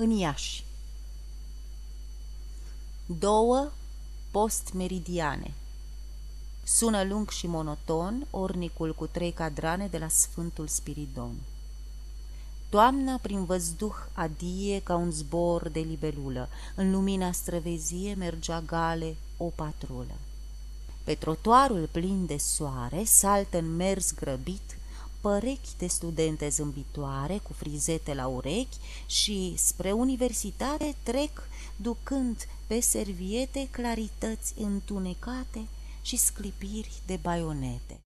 în Iași. Două post-meridiane. Sună lung și monoton ornicul cu trei cadrane de la Sfântul Spiridon. Toamna prin văzduh adie ca un zbor de libelulă, în lumina străvezie mergea gale o patrulă. Pe trotuarul plin de soare saltă în mers grăbit părechi de studente zâmbitoare cu frizete la urechi și spre universitate trec ducând pe serviete clarități întunecate și sclipiri de baionete.